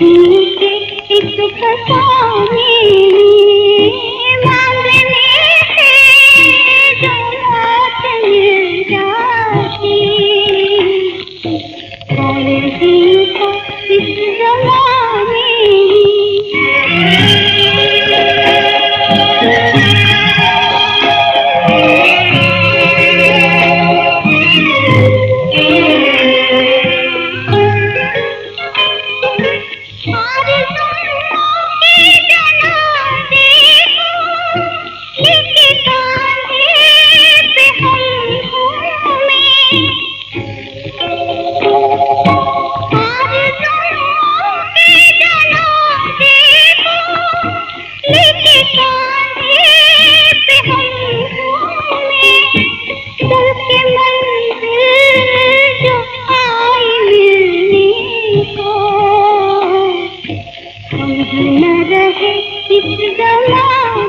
झूठे इस खता में। Come here! Keep it alive.